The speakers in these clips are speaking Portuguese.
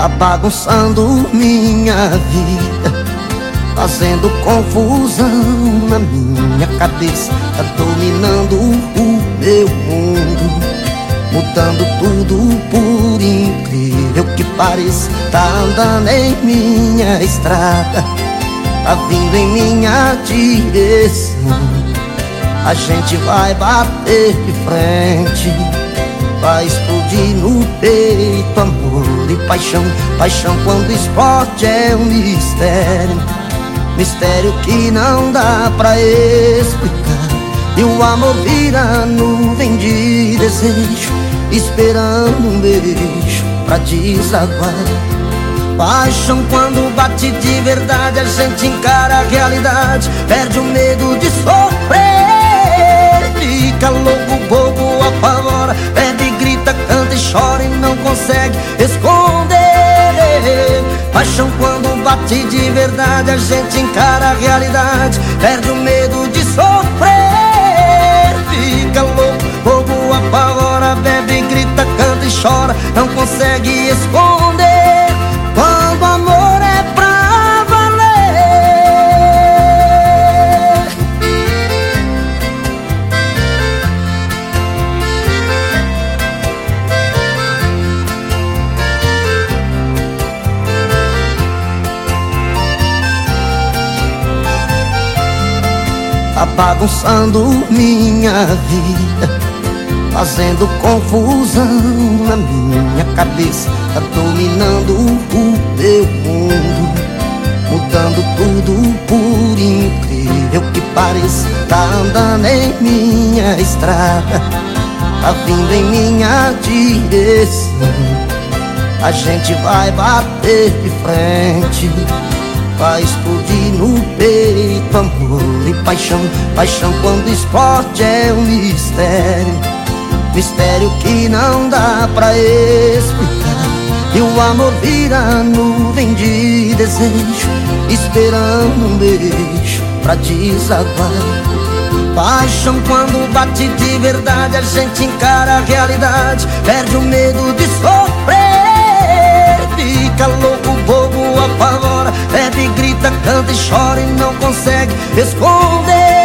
Tá bagunçando minha vida Fazendo confusão na minha cabeça Tá dominando o meu mundo Mudando tudo por incrível que pareça. Tá andando em minha estrada Tá vindo em minha direção. A gente vai bater de frente Vai explodir no peito amor e paixão Paixão quando esporte é um mistério. Mistério que não dá pra explicar. E o amor vira nuvem de desejo Esperando um beijo pra desaguar. Paixão quando bate de verdade A gente encara a realidade Perde o medo de sofrer Fica louco, Paixão quando bate de verdade A gente encara a realidade. Perde o medo de sofrer Tá bagunçando minha vida Fazendo confusão na minha cabeça Tá dominando o meu mundo Mudando tudo por incrível que pareça Tá andando em minha estrada Tá vindo em minha direção. A gente vai bater de frente Vai explodir no peito amor e paixão. Paixão quando esporte é um mistério. Mistério que não dá pra explicar. E o amor vira nuvem de desejo Esperando um beijo pra desaguar. Paixão quando bate de verdade A gente encara a realidade. Perde o medo de sofrer canta e chora e não consegue esconder.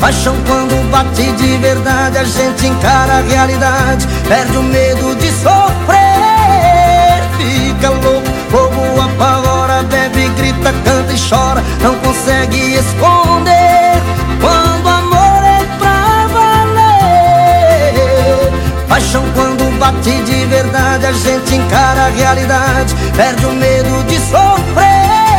Paixão quando bate de verdade A gente encara a realidade. Perde o medo de sofrer. Fica louco, bobo, apavora Bebe, grita, canta e chora. Não consegue esconder. Quando amor é pra valer. Paixão quando bate de verdade A gente encara a realidade. Perde o medo de sofrer